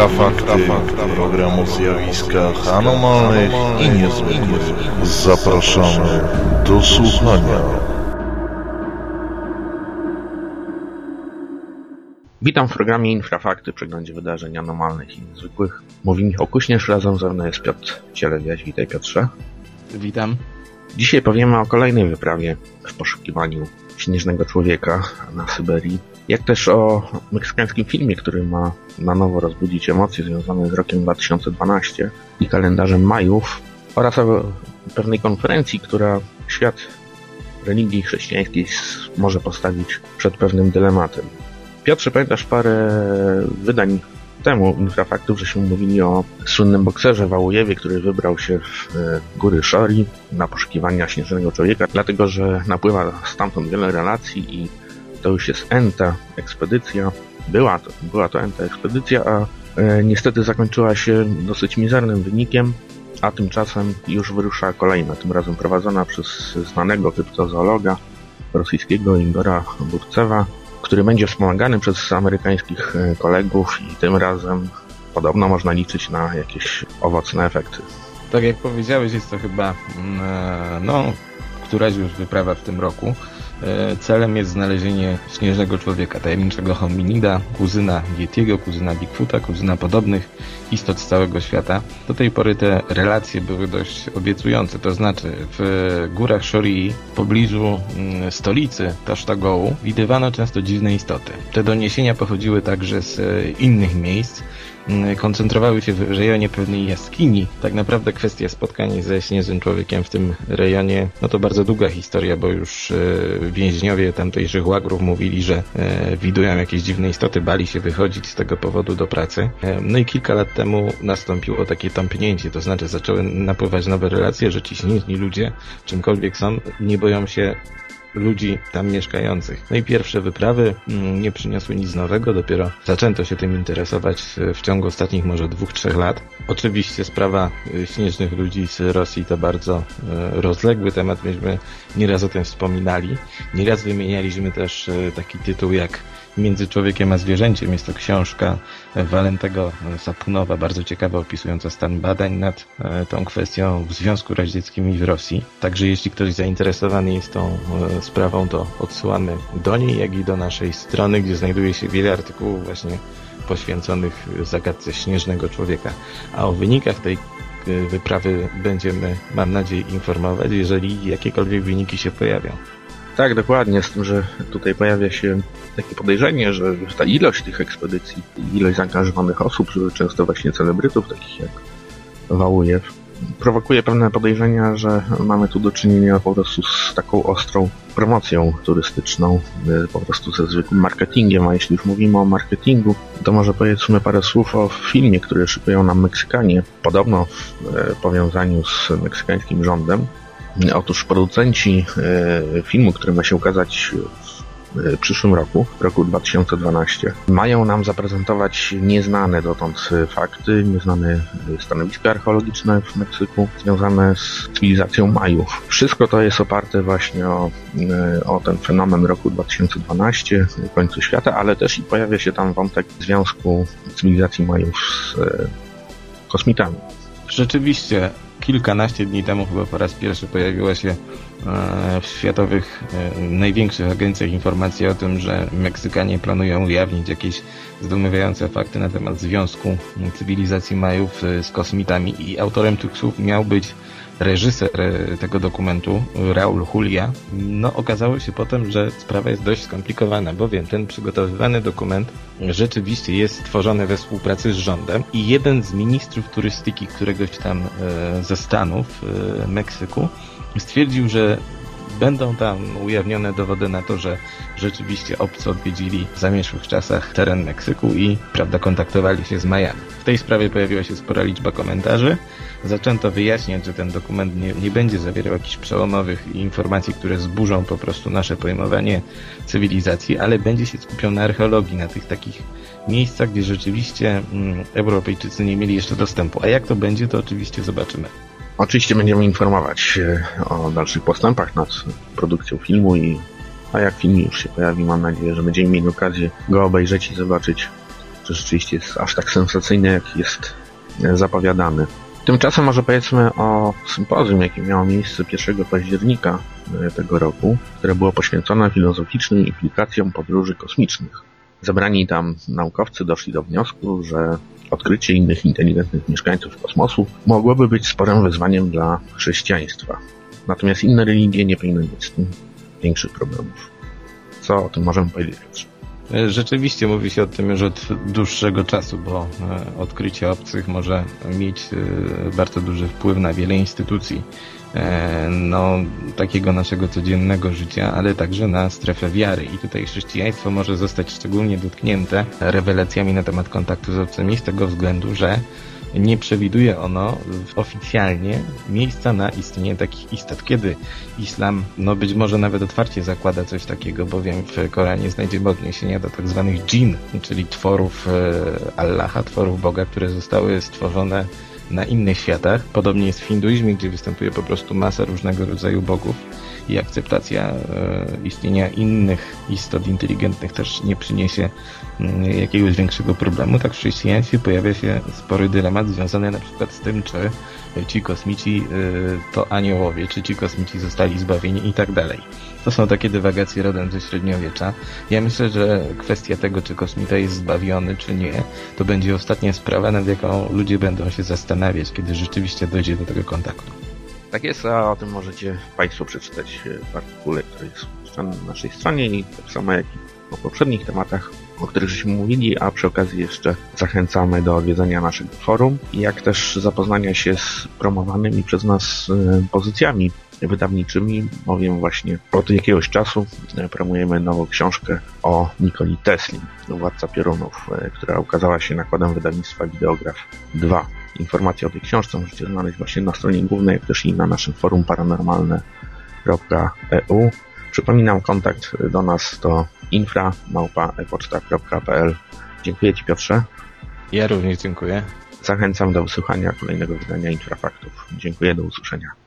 Infrafakty, program o zjawiskach anormalnych i niezwykłych. Zapraszamy do słuchania. Witam w programie Infrafakty, przeglądzie wydarzeń anormalnych i niezwykłych. Mówi Michał Kuśnierz, razem ze mną jest Piotr Cielewiaś. Witaj Piotrze. Witam. Dzisiaj powiemy o kolejnej wyprawie w poszukiwaniu śnieżnego człowieka na Syberii, jak też o meksykańskim filmie, który ma na nowo rozbudzić emocje związane z rokiem 2012 i kalendarzem Majów oraz o pewnej konferencji, która świat religii chrześcijańskiej może postawić przed pewnym dylematem. Piotrze, pamiętasz parę wydań temu infrafaktów, że się mówili o słynnym bokserze Wałujewie, który wybrał się w e, góry Shori na poszukiwania śnieżnego człowieka, dlatego że napływa stamtąd wiele relacji i to już jest enta ekspedycja. Była to, była to enta ekspedycja, a e, niestety zakończyła się dosyć mizernym wynikiem, a tymczasem już wyrusza kolejna, tym razem prowadzona przez znanego kryptozoologa rosyjskiego Igora Burcewa, który będzie wspomagany przez amerykańskich e, kolegów i tym razem podobno można liczyć na jakieś owocne efekty. Tak jak powiedziałeś, jest to chyba mm, e, no, któraś już wyprawa w tym roku. E, celem jest znalezienie śnieżnego człowieka, tajemniczego hominida, kuzyna Yetiego, kuzyna Bigfoota, kuzyna podobnych istot z całego świata. Do tej pory te relacje były dość obiecujące, to znaczy w górach Shorii, w pobliżu mm, stolicy Tasztagołu, widywano często dziwne istoty. Te doniesienia pochodziły także z innych miejsc, koncentrowały się w rejonie pewnej jaskini. Tak naprawdę kwestia spotkań ze śnieżnym człowiekiem w tym rejonie, no to bardzo długa historia, bo już e, więźniowie tamtejszych łagrów mówili, że e, widują jakieś dziwne istoty, bali się wychodzić z tego powodu do pracy. E, no i kilka lat temu nastąpiło takie tąpnięcie, to znaczy zaczęły napływać nowe relacje, że ci śnieżni ludzie, czymkolwiek są, nie boją się ludzi tam mieszkających. No i pierwsze wyprawy mm, nie przyniosły nic nowego, dopiero zaczęto się tym interesować w ciągu ostatnich może dwóch, trzech lat. Oczywiście sprawa y, śnieżnych ludzi z Rosji to bardzo y, rozległy temat, myśmy nieraz o tym wspominali. Nieraz wymienialiśmy też taki tytuł jak Między człowiekiem a zwierzęciem. Jest to książka Walentego Sapunowa, bardzo ciekawa, opisująca stan badań nad e, tą kwestią w Związku Radzieckim i w Rosji. Także jeśli ktoś zainteresowany jest tą e, sprawą, to odsyłamy do niej, jak i do naszej strony, gdzie znajduje się wiele artykułów właśnie poświęconych zagadce śnieżnego człowieka. A o wynikach tej e, wyprawy będziemy, mam nadzieję, informować, jeżeli jakiekolwiek wyniki się pojawią. Tak, dokładnie, z tym, że tutaj pojawia się takie podejrzenie, że ta ilość tych ekspedycji, ilość zaangażowanych osób, często właśnie celebrytów, takich jak Wałujew, prowokuje pewne podejrzenia, że mamy tu do czynienia po prostu z taką ostrą promocją turystyczną, y, po prostu ze zwykłym marketingiem, a jeśli już mówimy o marketingu, to może powiedzmy parę słów o filmie, który szykują nam Meksykanie, podobno w e, powiązaniu z meksykańskim rządem, Otóż producenci e, filmu, który ma się ukazać przyszłym roku, roku 2012, mają nam zaprezentować nieznane dotąd fakty, nieznane stanowiska archeologiczne w Meksyku związane z cywilizacją Majów. Wszystko to jest oparte właśnie o, e, o ten fenomen roku 2012, końcu świata, ale też i pojawia się tam wątek związku cywilizacji Majów z kosmitami. Rzeczywiście, kilkanaście dni temu chyba po raz pierwszy pojawiła się e, w światowych e, największych agencjach informacja o tym, że Meksykanie planują ujawnić jakieś zdumiewające fakty na temat związku cywilizacji Majów e, z kosmitami i autorem tych słów miał być reżyser e, tego dokumentu, Raul Julia, no okazało się potem, że sprawa jest dość skomplikowana, bowiem ten przygotowywany dokument rzeczywiście jest tworzony we współpracy z rządem i jeden z ministrów turystyki któregoś tam e, ze Stanów, e, Meksyku, stwierdził, że będą tam ujawnione dowody na to, że rzeczywiście obcy odwiedzili w zamieszłych czasach teren Meksyku i, prawda, kontaktowali się z Majami. W tej sprawie pojawiła się spora liczba komentarzy. Zaczęto wyjaśniać, że ten dokument nie, nie będzie zawierał jakichś przełomowych informacji, które zburzą po prostu nasze pojmowanie cywilizacji, ale będzie się skupiał na archeologii, na tych takich miejscach, gdzie rzeczywiście mm, Europejczycy nie mieli jeszcze dostępu. A jak to będzie, to oczywiście zobaczymy. Oczywiście będziemy informować o dalszych postępach nad produkcją filmu i a jak film już się pojawi, mam nadzieję, że będziemy mieli okazję go obejrzeć i zobaczyć, to rzeczywiście jest aż tak sensacyjny, jak jest zapowiadany. Tymczasem może powiedzmy o sympozjum, jakie miało miejsce 1 października tego roku, które było poświęcone filozoficznym implikacjom podróży kosmicznych. Zebrani tam naukowcy doszli do wniosku, że odkrycie innych inteligentnych mieszkańców kosmosu mogłoby być sporym wyzwaniem dla chrześcijaństwa. Natomiast inne religie nie powinny mieć z tym większych problemów. Co o tym możemy powiedzieć? Rzeczywiście mówi się o tym już od dłuższego czasu, bo e, odkrycie obcych może mieć e, bardzo duży wpływ na wiele instytucji e, no, takiego naszego codziennego życia, ale także na strefę wiary. I tutaj chrześcijaństwo może zostać szczególnie dotknięte rewelacjami na temat kontaktu z obcymi z tego względu, że nie przewiduje ono oficjalnie miejsca na istnienie takich istot. Kiedy islam, no być może nawet otwarcie zakłada coś takiego, bowiem w Koranie znajdziemy odniesienia do tak zwanych dżin, czyli tworów e, Allaha, tworów Boga, które zostały stworzone na innych światach. Podobnie jest w hinduizmie, gdzie występuje po prostu masa różnego rodzaju bogów i akceptacja e, istnienia innych istot inteligentnych też nie przyniesie mm, jakiegoś większego problemu. Tak w chrześcijaństwie pojawia się spory dylemat związany na przykład z tym, czy ci kosmici e, to aniołowie, czy ci kosmici zostali zbawieni i tak dalej. To są takie dywagacje rodem ze średniowiecza. Ja myślę, że kwestia tego, czy kosmita jest zbawiony, czy nie, to będzie ostatnia sprawa, nad jaką ludzie będą się zastanawiać, kiedy rzeczywiście dojdzie do tego kontaktu. Tak jest, a o tym możecie Państwo przeczytać w artykule, który jest na naszej stronie i tak samo jak i o poprzednich tematach, o których żeśmy mówili, a przy okazji jeszcze zachęcamy do odwiedzenia naszego forum, jak też zapoznania się z promowanymi przez nas e, pozycjami wydawniczymi, bowiem właśnie od jakiegoś czasu e, promujemy nową książkę o Nikoli Tesli, Władca Piorunów, e, która ukazała się nakładem wydawnictwa Wideograf 2. Informacje o tej książce możecie znaleźć właśnie na stronie głównej, jak też i na naszym forum paranormalne.eu. Przypominam, kontakt do nas to infra.epoczta.pl Dziękuję Ci Piotrze. Ja również dziękuję. Zachęcam do wysłuchania kolejnego wydania Infrafaktów. Dziękuję, do usłyszenia.